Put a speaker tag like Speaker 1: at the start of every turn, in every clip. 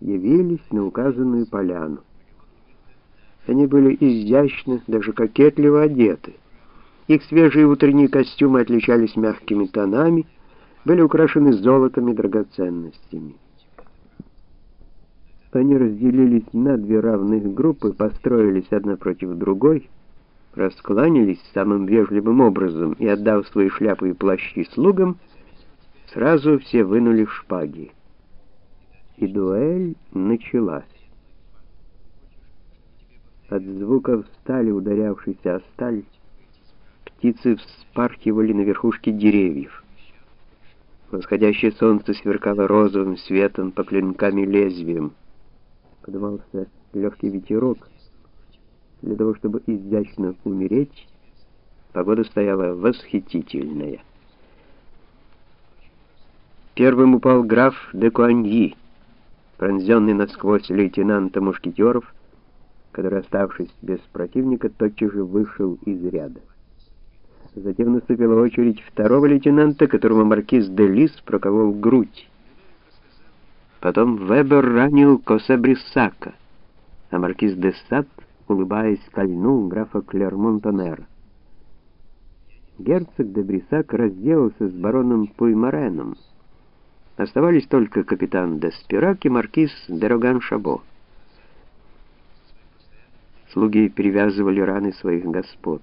Speaker 1: явились на указанную поляну. Они были изящно, даже кокетливо одеты. Их свежие утренние костюмы отличались мягкими тонами, были украшены золотом и драгоценностями. Они разделились на две равных группы, построились одна против другой, раскланялись самым вежливым образом и, отдав свои шляпы и плащи слугам, сразу все вынули шпаги. И дуэль началась. От звуков стали, ударявшейся о сталь, птицы вспархивали на верхушке деревьев. Восходящее солнце сверкало розовым светом по клинкам и лезвиям. Подымался легкий ветерок. Для того, чтобы изящно умереть, погода стояла восхитительная. Первым упал граф де Куаньи, пронзенный насквозь лейтенанта мушкетеров, который, оставшись без противника, тотчас же вышел из ряда. Затем наступила очередь второго лейтенанта, которому маркиз де Лис проколол грудь. Потом Вебер ранил Косабрисака, а маркиз де Сад, улыбаясь, кольнул графа Клермонтонера. Герцог де Брисак разделался с бароном Пуймареном. Оставались только капитан де Спирак и маркиз де Роган-Шабо. Слуги перевязывали раны своих господ.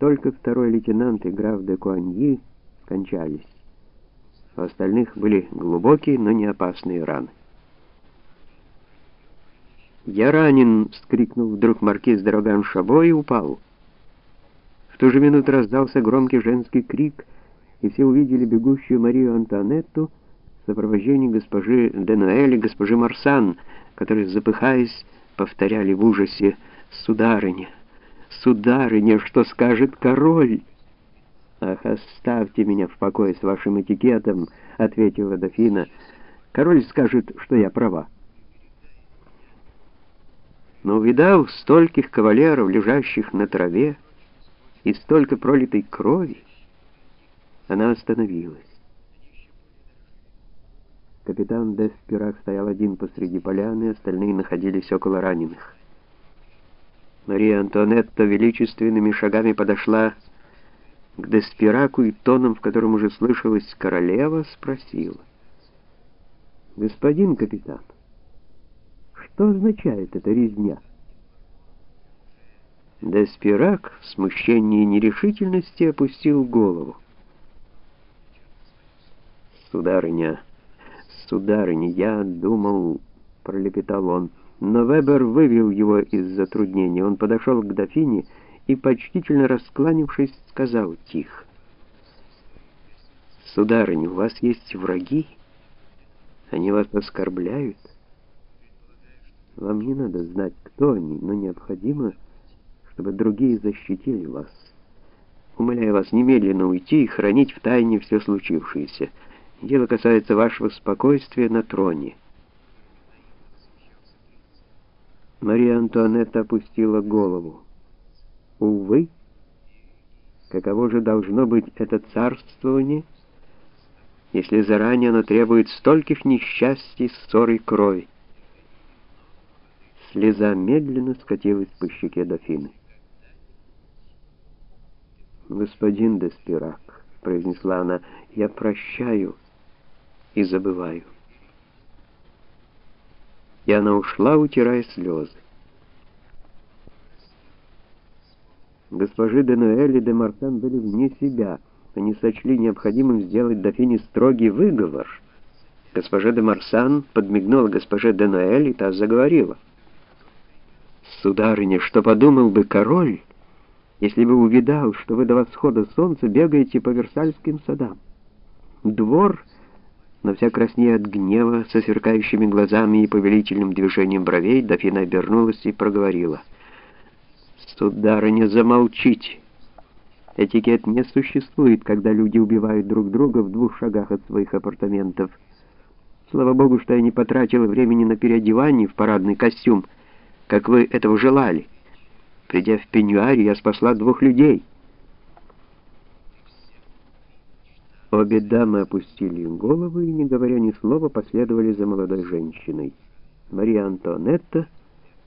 Speaker 1: Только второй лейтенант и граф де Куаньи кончались. У остальных были глубокие, но не опасные раны. «Я ранен!» — вскрикнул вдруг маркиз Дороган Шабо и упал. В ту же минуту раздался громкий женский крик, и все увидели бегущую Марию Антуанетту в сопровождении госпожи Денуэль и госпожи Марсан, которые, запыхаясь, повторяли в ужасе «Сударыня! Сударыня, что скажет король?» «Ах, оставьте меня в покое с вашим этикетом», — ответила дофина. «Король скажет, что я права». Но увидав стольких кавалеров, лежащих на траве, и столько пролитой крови, она остановилась. Капитан Деспирак стоял один посреди поляны, остальные находились около раненых. Мария Антуанетта величественными шагами подошла к Деспираку и тоном, в котором уже слышалась королева, спросила. «Господин капитан, что означает эта резня?» Деспирак в смущении и нерешительности опустил голову. «Сударыня, сударыня, я думал...» — пролепетал он. Но Вебер вывел его из затруднения. Он подошел к дофине и, почтительно раскланившись, сказал тихо. «Сударыня, у вас есть враги? Они вас оскорбляют? Вам не надо знать, кто они, но необходимо, чтобы другие защитили вас. Умоляю вас немедленно уйти и хранить в тайне все случившееся. Дело касается вашего спокойствия на троне». Мария Антуанетта опустила голову. Увы, каково же должно быть это царствование, если заранее оно требует стольких несчастий, ссор и крови? Слеза медленно скатилась по щеке дофины. «Господин Деспирак», — произнесла она, — «я прощаю и забываю» и она ушла, утирая слезы. Госпожи де Нуэль и де Мартан были вне себя. Они сочли необходимым сделать дофине строгий выговор. Госпожа де Марсан подмигнула госпоже де Нуэль, и та заговорила. «Сударыня, что подумал бы король, если бы увидал, что вы до восхода солнца бегаете по Версальским садам? Двор но вся краснея от гнева, со сверкающими глазами и повелительным движением бровей, дофина обернулась и проговорила. «Сударыня, замолчите! Этикет не существует, когда люди убивают друг друга в двух шагах от своих апартаментов. Слава богу, что я не потратила времени на переодевание в парадный костюм, как вы этого желали. Придя в пеньюаре, я спасла двух людей». Обе дамы опустили головы и, не говоря ни слова, последовали за молодой женщиной. Мария Антуанетта